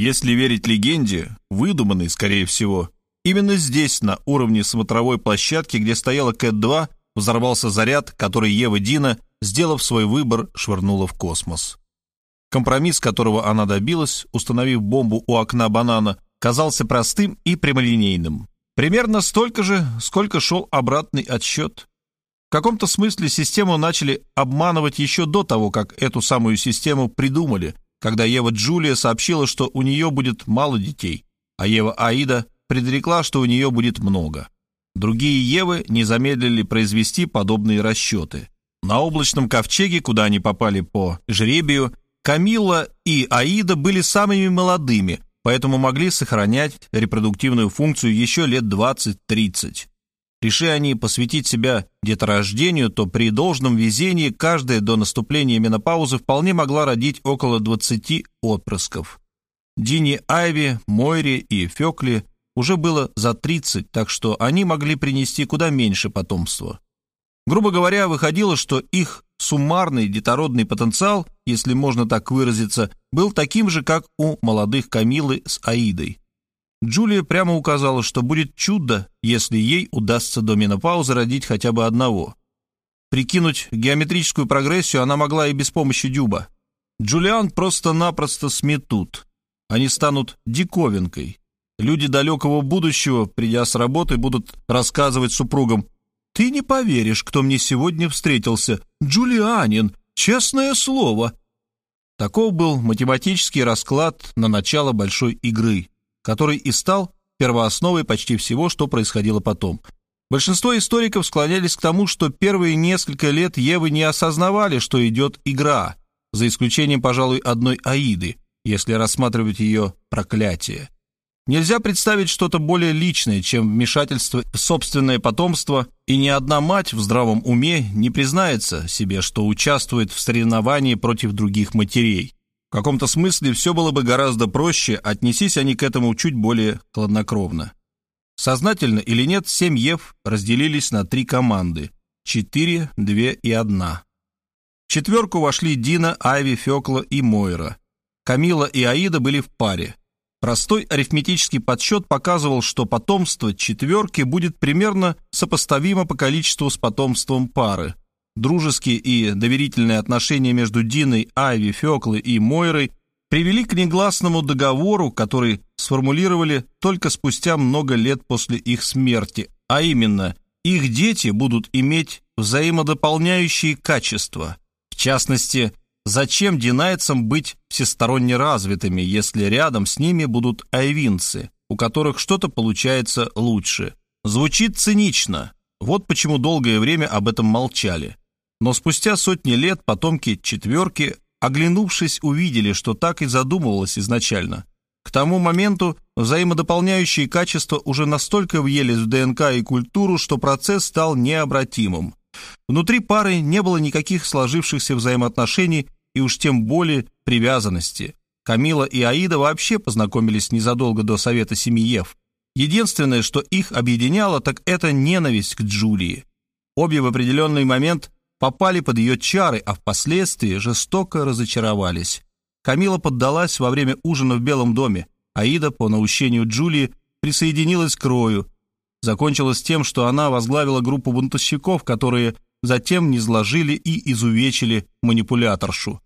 Если верить легенде, выдуманной, скорее всего, именно здесь, на уровне смотровой площадки, где стояла Кэт-2, взорвался заряд, который Ева Дина, сделав свой выбор, швырнула в космос. Компромисс, которого она добилась, установив бомбу у окна банана, казался простым и прямолинейным. Примерно столько же, сколько шел обратный отсчет. В каком-то смысле систему начали обманывать еще до того, как эту самую систему придумали, когда Ева Джулия сообщила, что у нее будет мало детей, а Ева Аида предрекла, что у нее будет много. Другие Евы не замедлили произвести подобные расчеты. На облачном ковчеге, куда они попали по жребию, Камила и Аида были самыми молодыми, поэтому могли сохранять репродуктивную функцию еще лет 20-30. Реши они посвятить себя деторождению, то при должном везении каждая до наступления менопаузы вполне могла родить около 20 отпрысков. Дине Айви, Мойре и Фёкли уже было за 30, так что они могли принести куда меньше потомства. Грубо говоря, выходило, что их суммарный детородный потенциал, если можно так выразиться, был таким же, как у молодых Камилы с Аидой. Джулия прямо указала, что будет чудо, если ей удастся до менопаузы родить хотя бы одного. Прикинуть геометрическую прогрессию она могла и без помощи Дюба. Джулиан просто-напросто сметут. Они станут диковинкой. Люди далекого будущего, придя с работы, будут рассказывать супругам. «Ты не поверишь, кто мне сегодня встретился. Джулианин, честное слово». Таков был математический расклад на начало большой игры который и стал первоосновой почти всего, что происходило потом. Большинство историков склонялись к тому, что первые несколько лет Евы не осознавали, что идет игра, за исключением, пожалуй, одной Аиды, если рассматривать ее проклятие. Нельзя представить что-то более личное, чем вмешательство в собственное потомство, и ни одна мать в здравом уме не признается себе, что участвует в соревновании против других матерей. В каком-то смысле все было бы гораздо проще, отнесись они к этому чуть более хладнокровно. Сознательно или нет, семь Ев разделились на три команды – четыре, две и одна. В четверку вошли Дина, Айви, Фекла и Мойра. Камила и Аида были в паре. Простой арифметический подсчет показывал, что потомство четверки будет примерно сопоставимо по количеству с потомством пары, Дружеские и доверительные отношения между Диной, Айви, Феклой и Мойрой привели к негласному договору, который сформулировали только спустя много лет после их смерти, а именно, их дети будут иметь взаимодополняющие качества. В частности, зачем динайцам быть всесторонне развитыми, если рядом с ними будут айвинцы, у которых что-то получается лучше? Звучит цинично. Вот почему долгое время об этом молчали. Но спустя сотни лет потомки четверки, оглянувшись, увидели, что так и задумывалось изначально. К тому моменту взаимодополняющие качества уже настолько въелись в ДНК и культуру, что процесс стал необратимым. Внутри пары не было никаких сложившихся взаимоотношений и уж тем более привязанности. Камила и Аида вообще познакомились незадолго до Совета Семиев. Единственное, что их объединяло, так это ненависть к Джулии. Обе в определенный момент попали под ее чары, а впоследствии жестоко разочаровались. Камила поддалась во время ужина в Белом доме. Аида, по наущению Джулии, присоединилась к Рою. Закончилось тем, что она возглавила группу бунтовщиков, которые затем низложили и изувечили манипуляторшу.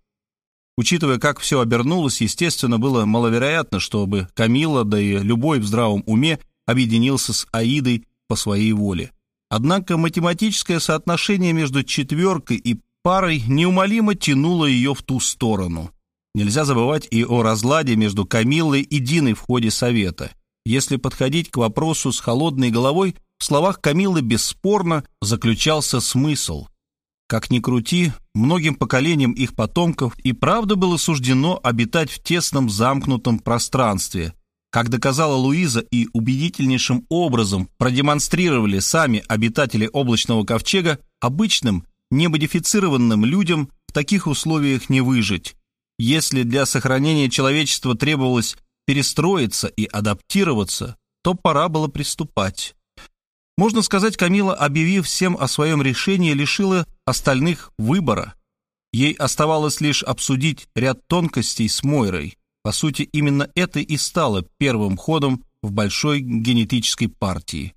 Учитывая, как все обернулось, естественно, было маловероятно, чтобы Камила, да и любой в здравом уме, объединился с Аидой по своей воле. Однако математическое соотношение между четверкой и парой неумолимо тянуло ее в ту сторону. Нельзя забывать и о разладе между Камиллой и Диной в ходе совета. Если подходить к вопросу с холодной головой, в словах Камиллы бесспорно заключался смысл. Как ни крути, многим поколениям их потомков и правда было суждено обитать в тесном замкнутом пространстве – как доказала Луиза и убедительнейшим образом продемонстрировали сами обитатели облачного ковчега, обычным, немодифицированным людям в таких условиях не выжить. Если для сохранения человечества требовалось перестроиться и адаптироваться, то пора было приступать. Можно сказать, Камила, объявив всем о своем решении, лишила остальных выбора. Ей оставалось лишь обсудить ряд тонкостей с Мойрой. По сути, именно это и стало первым ходом в большой генетической партии.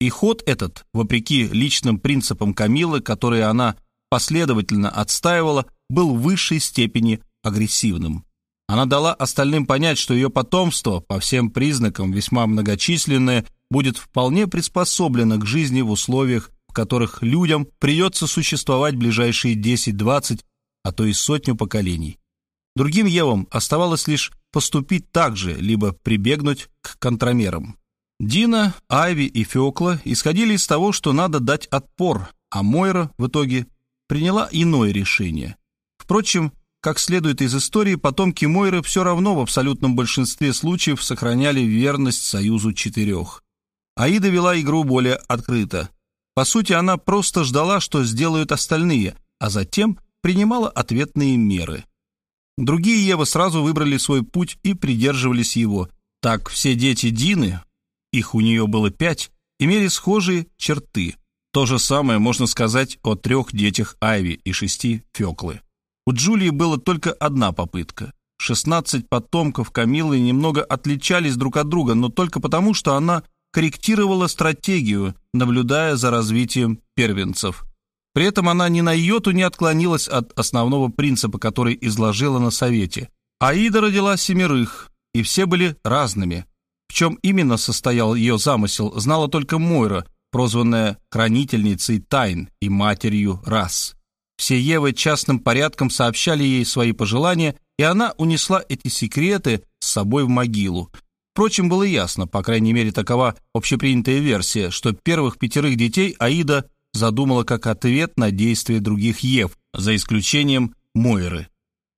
И ход этот, вопреки личным принципам Камилы, которые она последовательно отстаивала, был в высшей степени агрессивным. Она дала остальным понять, что ее потомство, по всем признакам весьма многочисленное, будет вполне приспособлено к жизни в условиях, в которых людям придется существовать ближайшие 10-20, а то и сотню поколений. Другим Евам оставалось лишь поступить так же, либо прибегнуть к контрамерам. Дина, Айви и Фёкла исходили из того, что надо дать отпор, а Мойра в итоге приняла иное решение. Впрочем, как следует из истории, потомки Мойры все равно в абсолютном большинстве случаев сохраняли верность союзу четырех. Аида вела игру более открыто. По сути, она просто ждала, что сделают остальные, а затем принимала ответные меры. Другие Евы сразу выбрали свой путь и придерживались его. Так все дети Дины, их у нее было пять, имели схожие черты. То же самое можно сказать о трех детях Айви и шести Феклы. У Джулии была только одна попытка. 16 потомков Камилы немного отличались друг от друга, но только потому, что она корректировала стратегию, наблюдая за развитием первенцев. При этом она ни на йоту не отклонилась от основного принципа, который изложила на совете. Аида родила семерых, и все были разными. В чем именно состоял ее замысел, знала только Мойра, прозванная хранительницей тайн и матерью рас. Все Евы частным порядком сообщали ей свои пожелания, и она унесла эти секреты с собой в могилу. Впрочем, было ясно, по крайней мере, такова общепринятая версия, что первых пятерых детей Аида задумала как ответ на действия других Ев, за исключением Мойры.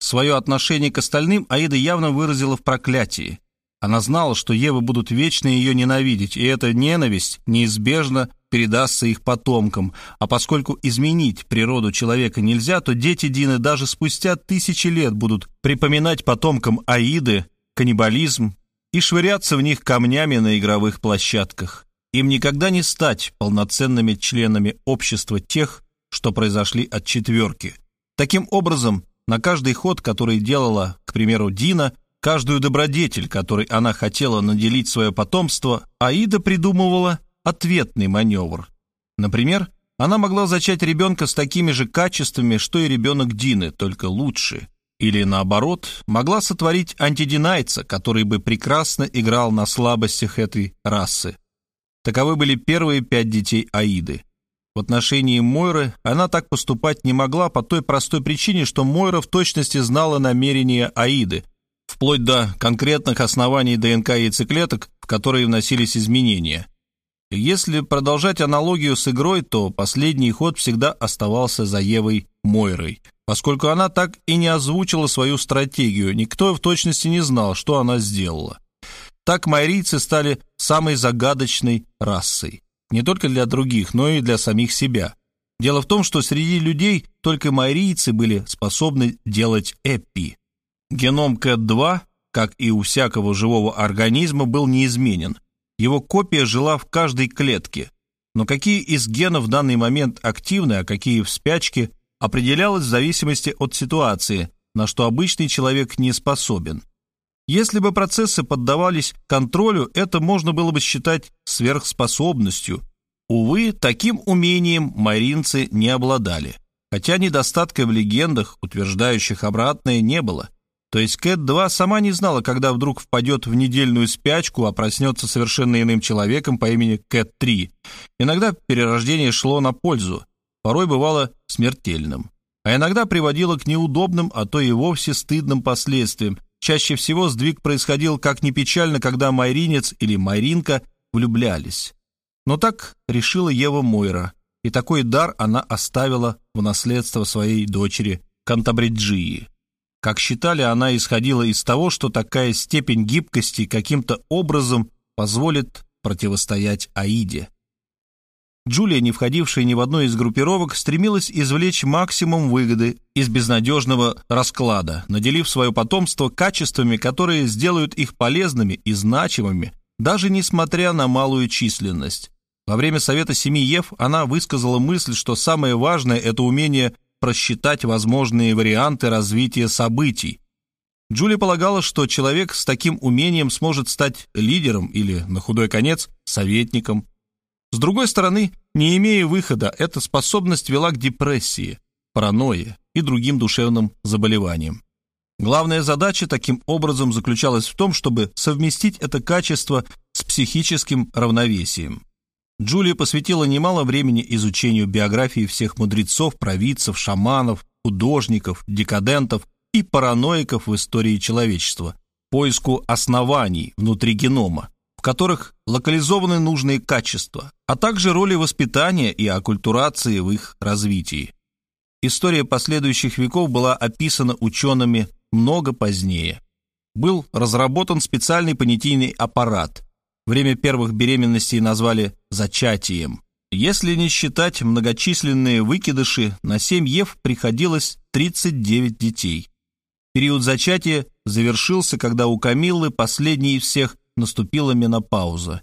Свое отношение к остальным Аида явно выразила в проклятии. Она знала, что Евы будут вечно ее ненавидеть, и эта ненависть неизбежно передастся их потомкам, а поскольку изменить природу человека нельзя, то дети Дины даже спустя тысячи лет будут припоминать потомкам Аиды каннибализм и швыряться в них камнями на игровых площадках. Им никогда не стать полноценными членами общества тех, что произошли от четверки. Таким образом, на каждый ход, который делала, к примеру, Дина, каждую добродетель, которой она хотела наделить свое потомство, Аида придумывала ответный маневр. Например, она могла зачать ребенка с такими же качествами, что и ребенок Дины, только лучше. Или, наоборот, могла сотворить антидинайца, который бы прекрасно играл на слабостях этой расы. Таковы были первые пять детей Аиды. В отношении Мойры она так поступать не могла по той простой причине, что Мойра в точности знала намерения Аиды, вплоть до конкретных оснований ДНК яйцеклеток, в которые вносились изменения – если продолжать аналогию с игрой, то последний ход всегда оставался за Евой Мойрой, поскольку она так и не озвучила свою стратегию, никто в точности не знал, что она сделала. Так майрийцы стали самой загадочной расой, не только для других, но и для самих себя. Дело в том, что среди людей только майрийцы были способны делать эпи. Геном КЭТ-2, как и у всякого живого организма, был неизменен – его копия жила в каждой клетке. Но какие из генов в данный момент активны, а какие в спячке, определялось в зависимости от ситуации, на что обычный человек не способен. Если бы процессы поддавались контролю, это можно было бы считать сверхспособностью. Увы, таким умением маринцы не обладали. Хотя недостатка в легендах, утверждающих обратное, не было – то есть Кэт-2 сама не знала, когда вдруг впадет в недельную спячку, а проснется совершенно иным человеком по имени Кэт-3. Иногда перерождение шло на пользу, порой бывало смертельным. А иногда приводило к неудобным, а то и вовсе стыдным последствиям. Чаще всего сдвиг происходил, как ни печально, когда Майринец или Майринка влюблялись. Но так решила Ева Мойра, и такой дар она оставила в наследство своей дочери Кантабриджии. Как считали, она исходила из того, что такая степень гибкости каким-то образом позволит противостоять Аиде. Джулия, не входившая ни в одну из группировок, стремилась извлечь максимум выгоды из безнадежного расклада, наделив свое потомство качествами, которые сделают их полезными и значимыми, даже несмотря на малую численность. Во время Совета Семи Ев она высказала мысль, что самое важное – это умение просчитать возможные варианты развития событий. Джули полагала, что человек с таким умением сможет стать лидером или, на худой конец, советником. С другой стороны, не имея выхода, эта способность вела к депрессии, паранойе и другим душевным заболеваниям. Главная задача таким образом заключалась в том, чтобы совместить это качество с психическим равновесием. Джулия посвятила немало времени изучению биографии всех мудрецов, провидцев, шаманов, художников, декадентов и параноиков в истории человечества, поиску оснований внутри генома, в которых локализованы нужные качества, а также роли воспитания и оккультурации в их развитии. История последующих веков была описана учеными много позднее. Был разработан специальный понятийный аппарат. Время первых беременностей назвали «зачатием». Если не считать многочисленные выкидыши, на 7 Ев приходилось 39 детей. Период зачатия завершился, когда у Камиллы, последней из всех, наступила менопауза.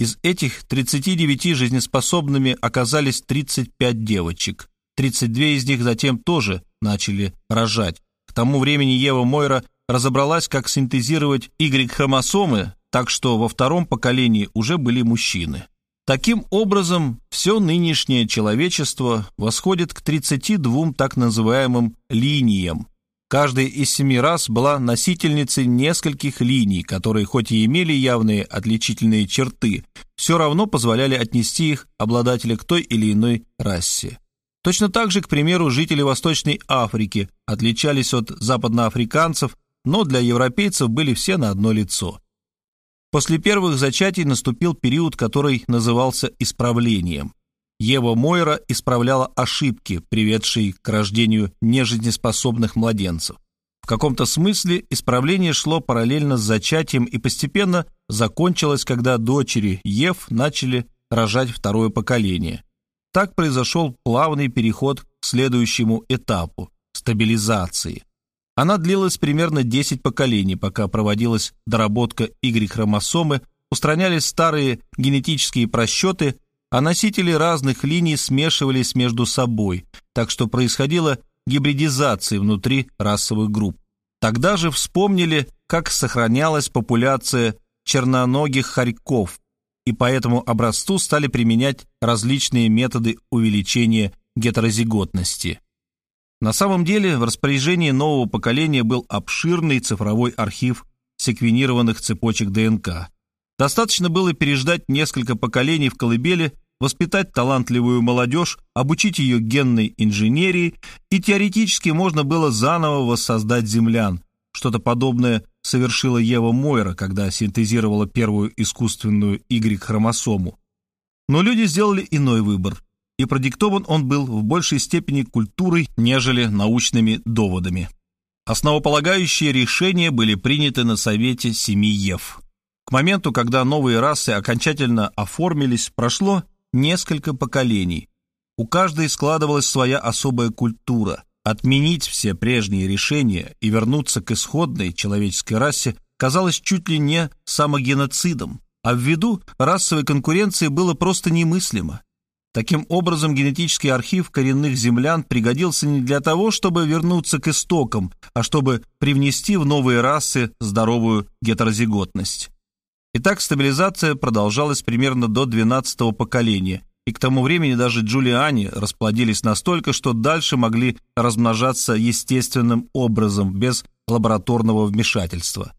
Из этих 39 жизнеспособными оказались 35 девочек. 32 из них затем тоже начали рожать. К тому времени Ева Мойра разобралась, как синтезировать Y-хромосомы, так что во втором поколении уже были мужчины. Таким образом, все нынешнее человечество восходит к 32 так называемым линиям. Каждая из семи рас была носительницей нескольких линий, которые хоть и имели явные отличительные черты, все равно позволяли отнести их обладателя к той или иной расе. Точно так же, к примеру, жители Восточной Африки отличались от западноафриканцев, но для европейцев были все на одно лицо. После первых зачатий наступил период, который назывался исправлением. Ева Мойра исправляла ошибки, приведшие к рождению нежизнеспособных младенцев. В каком-то смысле исправление шло параллельно с зачатием и постепенно закончилось, когда дочери Ев начали рожать второе поколение – так произошел плавный переход к следующему этапу – стабилизации. Она длилась примерно 10 поколений, пока проводилась доработка Y-хромосомы, устранялись старые генетические просчеты, а носители разных линий смешивались между собой, так что происходила гибридизация внутри расовых групп. Тогда же вспомнили, как сохранялась популяция черноногих хорьков, и по этому образцу стали применять различные методы увеличения гетерозиготности. На самом деле в распоряжении нового поколения был обширный цифровой архив секвенированных цепочек ДНК. Достаточно было переждать несколько поколений в колыбели, воспитать талантливую молодежь, обучить ее генной инженерии, и теоретически можно было заново воссоздать землян, что-то подобное совершила Ева Мойра, когда синтезировала первую искусственную Y-хромосому. Но люди сделали иной выбор, и продиктован он был в большей степени культурой, нежели научными доводами. Основополагающие решения были приняты на Совете Семи Ев. К моменту, когда новые расы окончательно оформились, прошло несколько поколений. У каждой складывалась своя особая культура – Отменить все прежние решения и вернуться к исходной человеческой расе казалось чуть ли не самогеноцидом, а ввиду расовой конкуренции было просто немыслимо. Таким образом, генетический архив коренных землян пригодился не для того, чтобы вернуться к истокам, а чтобы привнести в новые расы здоровую гетерозиготность. Итак, стабилизация продолжалась примерно до 12-го поколения, и к тому времени даже Джулиани расплодились настолько, что дальше могли размножаться естественным образом, без лабораторного вмешательства.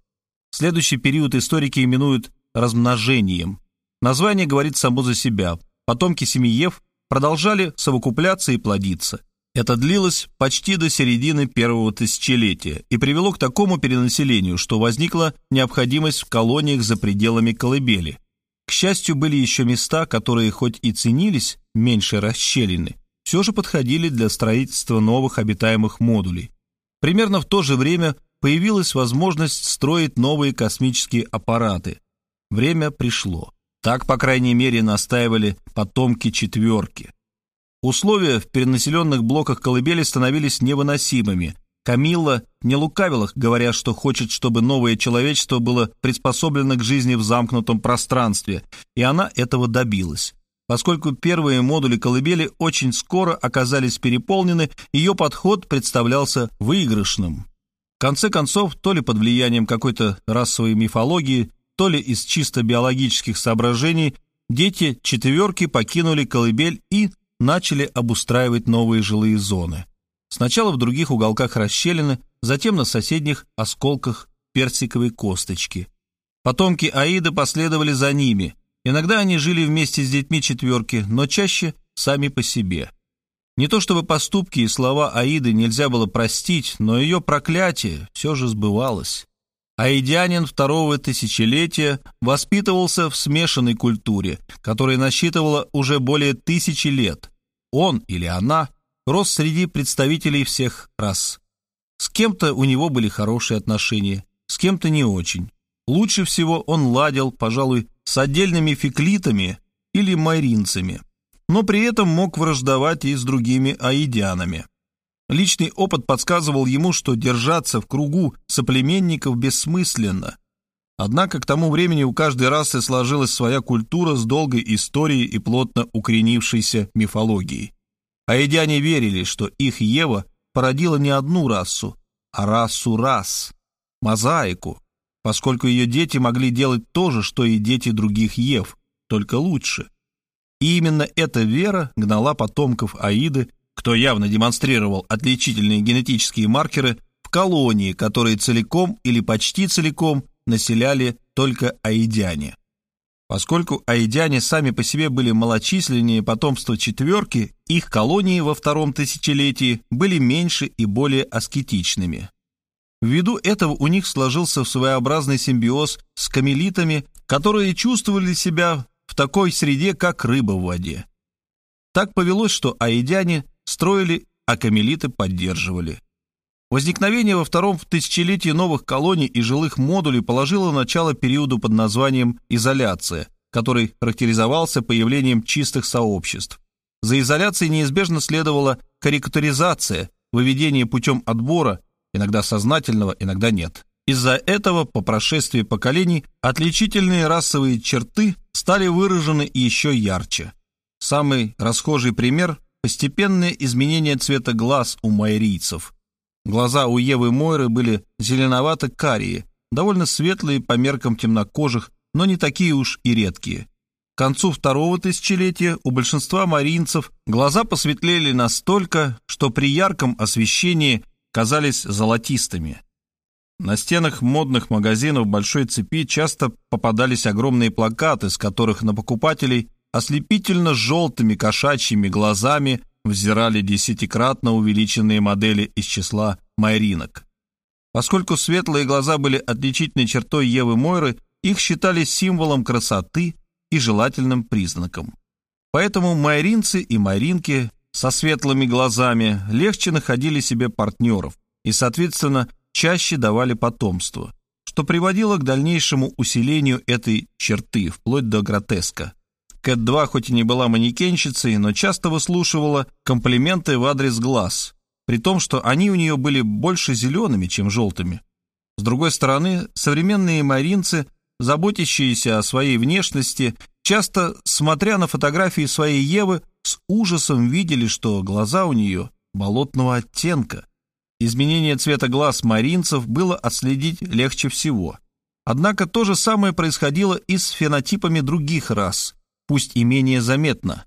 Следующий период историки именуют размножением. Название говорит само за себя. Потомки семьев продолжали совокупляться и плодиться. Это длилось почти до середины первого тысячелетия и привело к такому перенаселению, что возникла необходимость в колониях за пределами колыбели. К счастью, были еще места, которые хоть и ценились меньше расщелины, все же подходили для строительства новых обитаемых модулей. Примерно в то же время появилась возможность строить новые космические аппараты. Время пришло. Так, по крайней мере, настаивали потомки четверки. Условия в перенаселенных блоках колыбели становились невыносимыми, Камилла не лукавила, говоря, что хочет, чтобы новое человечество было приспособлено к жизни в замкнутом пространстве, и она этого добилась. Поскольку первые модули колыбели очень скоро оказались переполнены, ее подход представлялся выигрышным. конце концов, то ли под влиянием какой-то расовой мифологии, то ли из чисто биологических соображений, дети четверки покинули колыбель и начали обустраивать новые жилые зоны. Сначала в других уголках расщелины, затем на соседних осколках персиковой косточки. Потомки Аиды последовали за ними. Иногда они жили вместе с детьми четверки, но чаще сами по себе. Не то чтобы поступки и слова Аиды нельзя было простить, но ее проклятие все же сбывалось. Аидянин второго тысячелетия воспитывался в смешанной культуре, которая насчитывала уже более тысячи лет. Он или она рос среди представителей всех рас. С кем-то у него были хорошие отношения, с кем-то не очень. Лучше всего он ладил, пожалуй, с отдельными феклитами или майринцами – но при этом мог враждовать и с другими аидянами. Личный опыт подсказывал ему, что держаться в кругу соплеменников бессмысленно. Однако к тому времени у каждой расы сложилась своя культура с долгой историей и плотно укоренившейся мифологией. Аидяне верили, что их Ева породила не одну расу, а расу рас, мозаику, поскольку ее дети могли делать то же, что и дети других Ев, только лучше. И именно эта вера гнала потомков Аиды, кто явно демонстрировал отличительные генетические маркеры, в колонии, которые целиком или почти целиком населяли только аидяне. Поскольку аидяне сами по себе были малочисленнее потомства четверки, их колонии во втором тысячелетии были меньше и более аскетичными. Ввиду этого у них сложился своеобразный симбиоз с камелитами, которые чувствовали себя в такой среде, как рыба в воде. Так повелось, что аидяне строили, а камелиты поддерживали. Возникновение во втором тысячелетии новых колоний и жилых модулей положило начало периоду под названием «изоляция», который характеризовался появлением чистых сообществ. За изоляцией неизбежно следовала карикатуризация, выведение путем отбора, иногда сознательного, иногда нет. Из-за этого, по прошествии поколений, отличительные расовые черты стали выражены еще ярче. Самый расхожий пример – постепенное изменение цвета глаз у майрийцев. Глаза у Евы Мойры были зеленовато-карие, довольно светлые по меркам темнокожих, но не такие уж и редкие. К концу второго тысячелетия у большинства маринцев глаза посветлели настолько, что при ярком освещении казались золотистыми. На стенах модных магазинов большой цепи часто попадались огромные плакаты, с которых на покупателей ослепительно желтыми кошачьими глазами взирали десятикратно увеличенные модели из числа майринок. Поскольку светлые глаза были отличительной чертой Евы Мойры, их считали символом красоты и желательным признаком. Поэтому майринцы и майринки со светлыми глазами легче находили себе партнеров и, соответственно, чаще давали потомство, что приводило к дальнейшему усилению этой черты, вплоть до гротеска. Кэт-2 хоть и не была манекенщицей, но часто выслушивала комплименты в адрес глаз, при том, что они у нее были больше зелеными, чем желтыми. С другой стороны, современные маринцы, заботящиеся о своей внешности, часто, смотря на фотографии своей Евы, с ужасом видели, что глаза у нее болотного оттенка – Изменение цвета глаз маринцев было отследить легче всего. Однако то же самое происходило и с фенотипами других рас, пусть и менее заметно.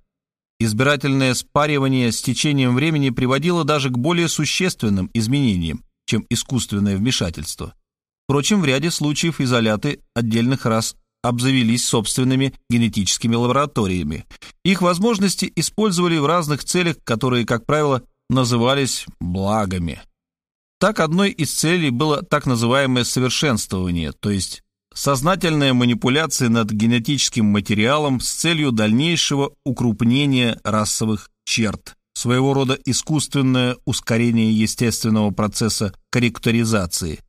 Избирательное спаривание с течением времени приводило даже к более существенным изменениям, чем искусственное вмешательство. Впрочем, в ряде случаев изоляты отдельных рас обзавелись собственными генетическими лабораториями. Их возможности использовали в разных целях, которые, как правило, назывались благами. Так одной из целей было так называемое совершенствование, то есть сознательная манипуляция над генетическим материалом с целью дальнейшего укрупнения расовых черт, своего рода искусственное ускорение естественного процесса корректоризации.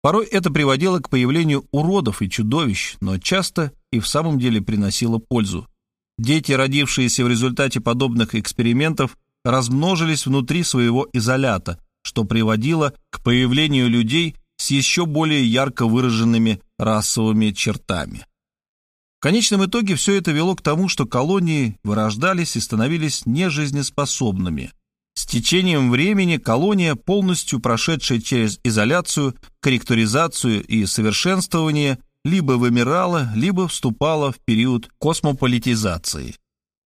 Порой это приводило к появлению уродов и чудовищ, но часто и в самом деле приносило пользу. Дети, родившиеся в результате подобных экспериментов, размножились внутри своего изолята – что приводило к появлению людей с еще более ярко выраженными расовыми чертами. В конечном итоге все это вело к тому, что колонии вырождались и становились нежизнеспособными. С течением времени колония, полностью прошедшая через изоляцию, корректуризацию и совершенствование, либо вымирала, либо вступала в период космополитизации.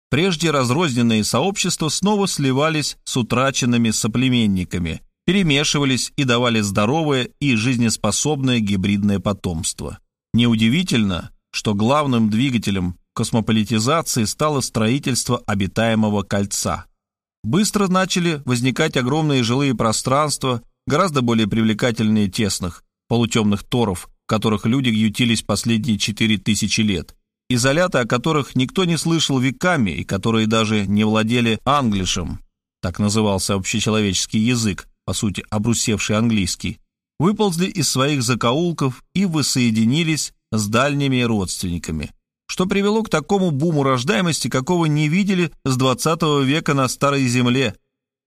Прежде разрозненные сообщества снова сливались с утраченными соплеменниками, перемешивались и давали здоровое и жизнеспособное гибридное потомство. Неудивительно, что главным двигателем космополитизации стало строительство обитаемого кольца. Быстро начали возникать огромные жилые пространства, гораздо более привлекательные тесных, полутемных торов, в которых люди ютились последние четыре тысячи лет – изоляты, о которых никто не слышал веками и которые даже не владели англишем, так назывался общечеловеческий язык, по сути, обрусевший английский, выползли из своих закоулков и воссоединились с дальними родственниками, что привело к такому буму рождаемости, какого не видели с 20 века на Старой Земле.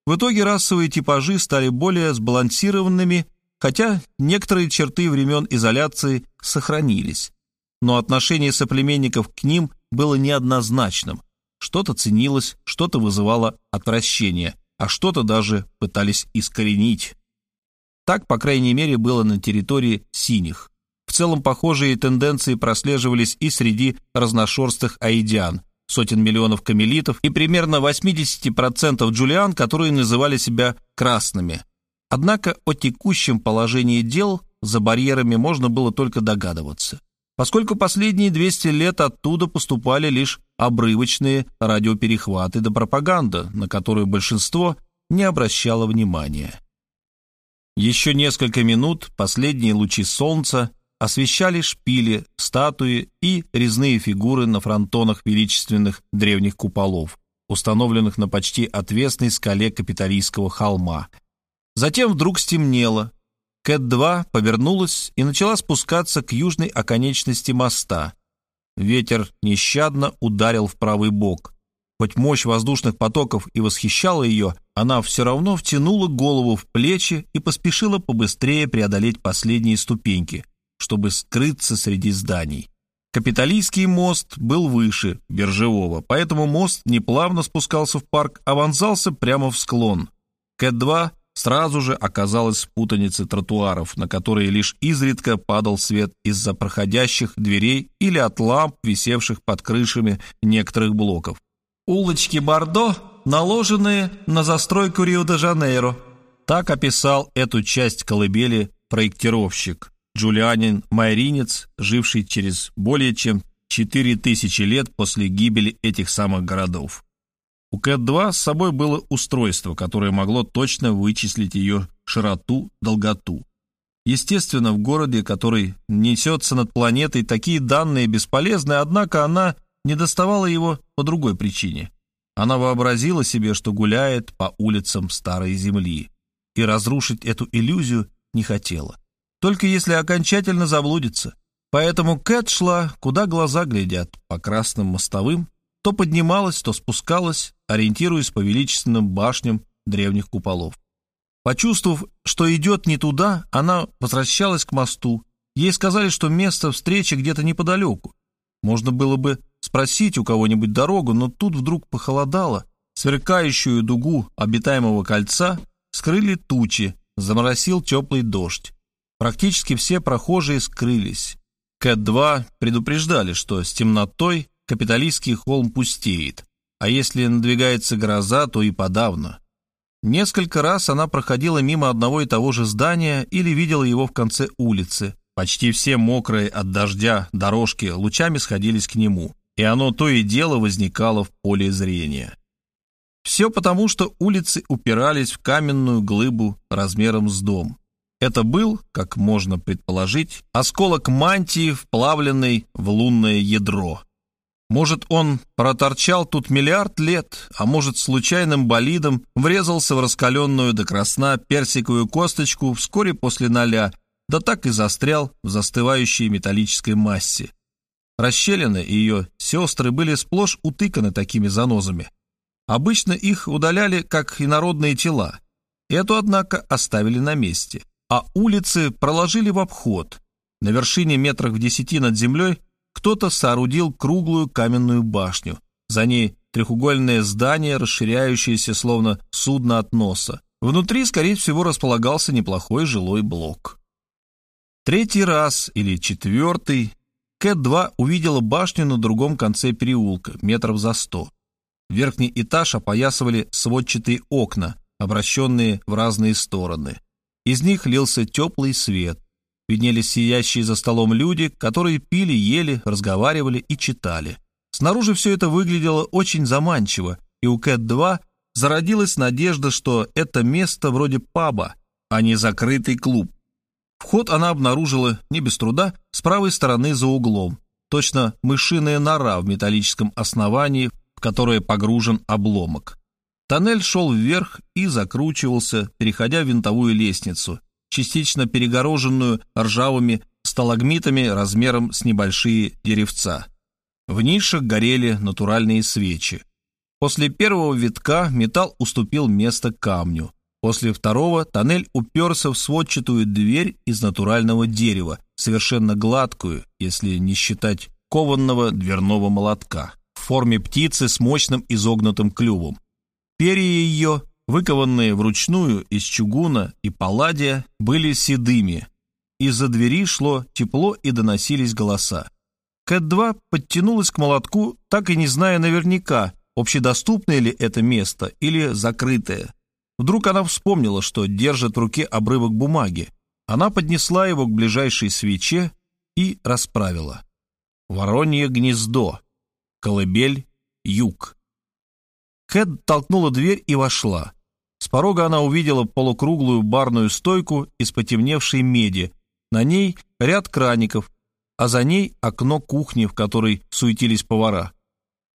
В итоге расовые типажи стали более сбалансированными, хотя некоторые черты времен изоляции сохранились но отношение соплеменников к ним было неоднозначным. Что-то ценилось, что-то вызывало отвращение, а что-то даже пытались искоренить. Так, по крайней мере, было на территории синих. В целом похожие тенденции прослеживались и среди разношерстных аидиан, сотен миллионов камелитов и примерно 80% джулиан, которые называли себя красными. Однако о текущем положении дел за барьерами можно было только догадываться поскольку последние 200 лет оттуда поступали лишь обрывочные радиоперехваты да пропаганда, на которую большинство не обращало внимания. Еще несколько минут последние лучи солнца освещали шпили, статуи и резные фигуры на фронтонах величественных древних куполов, установленных на почти отвесной скале капиталистского холма. Затем вдруг стемнело, Кэт-2 повернулась и начала спускаться к южной оконечности моста. Ветер нещадно ударил в правый бок. Хоть мощь воздушных потоков и восхищала ее, она все равно втянула голову в плечи и поспешила побыстрее преодолеть последние ступеньки, чтобы скрыться среди зданий. Капиталистский мост был выше биржевого, поэтому мост не плавно спускался в парк, а вонзался прямо в склон. Кэт-2 сразу же оказалась в путанице тротуаров, на которые лишь изредка падал свет из-за проходящих дверей или от ламп, висевших под крышами некоторых блоков. «Улочки Бордо, наложенные на застройку Рио-де-Жанейро», так описал эту часть колыбели проектировщик, джулианин Майринец, живший через более чем 4000 лет после гибели этих самых городов. У Кэт-2 с собой было устройство, которое могло точно вычислить ее широту, долготу. Естественно, в городе, который несется над планетой, такие данные бесполезны, однако она не доставала его по другой причине. Она вообразила себе, что гуляет по улицам Старой Земли, и разрушить эту иллюзию не хотела. Только если окончательно заблудится. Поэтому Кэт шла, куда глаза глядят, по красным мостовым, то поднималась, то спускалась, ориентируясь по величественным башням древних куполов. Почувствовав, что идет не туда, она возвращалась к мосту. Ей сказали, что место встречи где-то неподалеку. Можно было бы спросить у кого-нибудь дорогу, но тут вдруг похолодало. Сверкающую дугу обитаемого кольца скрыли тучи, заморосил теплый дождь. Практически все прохожие скрылись. Кэт-2 предупреждали, что с темнотой капиталистский холм пустеет, а если надвигается гроза, то и подавно. Несколько раз она проходила мимо одного и того же здания или видела его в конце улицы. Почти все мокрые от дождя дорожки лучами сходились к нему, и оно то и дело возникало в поле зрения. Все потому, что улицы упирались в каменную глыбу размером с дом. Это был, как можно предположить, осколок мантии, вплавленный в лунное ядро. Может, он проторчал тут миллиард лет, а может, случайным болидом врезался в раскаленную до красна персиковую косточку вскоре после ноля, да так и застрял в застывающей металлической массе. Расщелины и ее сестры были сплошь утыканы такими занозами. Обычно их удаляли, как инородные тела. Эту, однако, оставили на месте. А улицы проложили в обход. На вершине метрах в десяти над землей кто-то соорудил круглую каменную башню. За ней треугольное здание, расширяющееся словно судно от носа. Внутри, скорее всего, располагался неплохой жилой блок. Третий раз или четвертый Кэт-2 увидела башню на другом конце переулка, метров за сто. Верхний этаж опоясывали сводчатые окна, обращенные в разные стороны. Из них лился теплый свет. Виднелись сиящие за столом люди, которые пили, ели, разговаривали и читали. Снаружи все это выглядело очень заманчиво, и у Кэт-2 зародилась надежда, что это место вроде паба, а не закрытый клуб. Вход она обнаружила не без труда с правой стороны за углом, точно мышиная нора в металлическом основании, в которое погружен обломок. Тоннель шел вверх и закручивался, переходя винтовую лестницу, частично перегороженную ржавыми сталагмитами размером с небольшие деревца. В нишах горели натуральные свечи. После первого витка металл уступил место камню. После второго тоннель уперся в сводчатую дверь из натурального дерева, совершенно гладкую, если не считать кованного дверного молотка, в форме птицы с мощным изогнутым клювом. Перья ее, выкованные вручную из чугуна и палладия, были седыми. Из-за двери шло тепло и доносились голоса. Кэт-2 подтянулась к молотку, так и не зная наверняка, общедоступное ли это место или закрытое. Вдруг она вспомнила, что держит в руке обрывок бумаги. Она поднесла его к ближайшей свече и расправила. Воронье гнездо. Колыбель. Юг. Кэт толкнула дверь и вошла. Порога она увидела полукруглую барную стойку из потемневшей меди. На ней ряд краников, а за ней окно кухни, в которой суетились повара.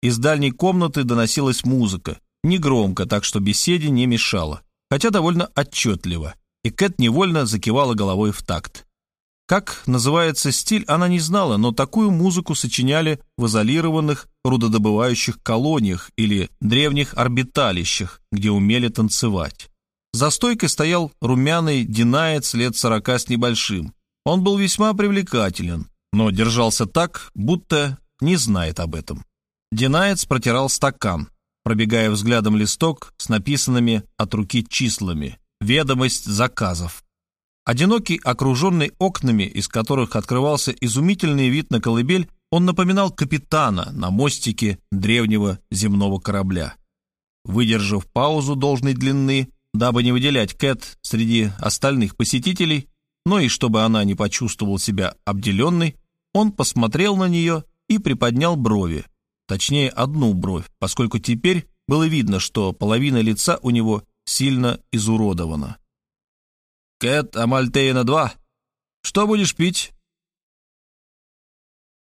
Из дальней комнаты доносилась музыка, негромко, так что беседе не мешала, хотя довольно отчетливо, и Кэт невольно закивала головой в такт. Как называется стиль, она не знала, но такую музыку сочиняли в изолированных рудодобывающих колониях или древних орбиталищах, где умели танцевать. За стойкой стоял румяный динаец лет сорока с небольшим. Он был весьма привлекателен, но держался так, будто не знает об этом. Динаец протирал стакан, пробегая взглядом листок с написанными от руки числами «Ведомость заказов». Одинокий, окруженный окнами, из которых открывался изумительный вид на колыбель, он напоминал капитана на мостике древнего земного корабля. Выдержав паузу должной длины, дабы не выделять Кэт среди остальных посетителей, но и чтобы она не почувствовала себя обделенной, он посмотрел на нее и приподнял брови, точнее одну бровь, поскольку теперь было видно, что половина лица у него сильно изуродована. «Кэт Амальтейна-2, что будешь пить?»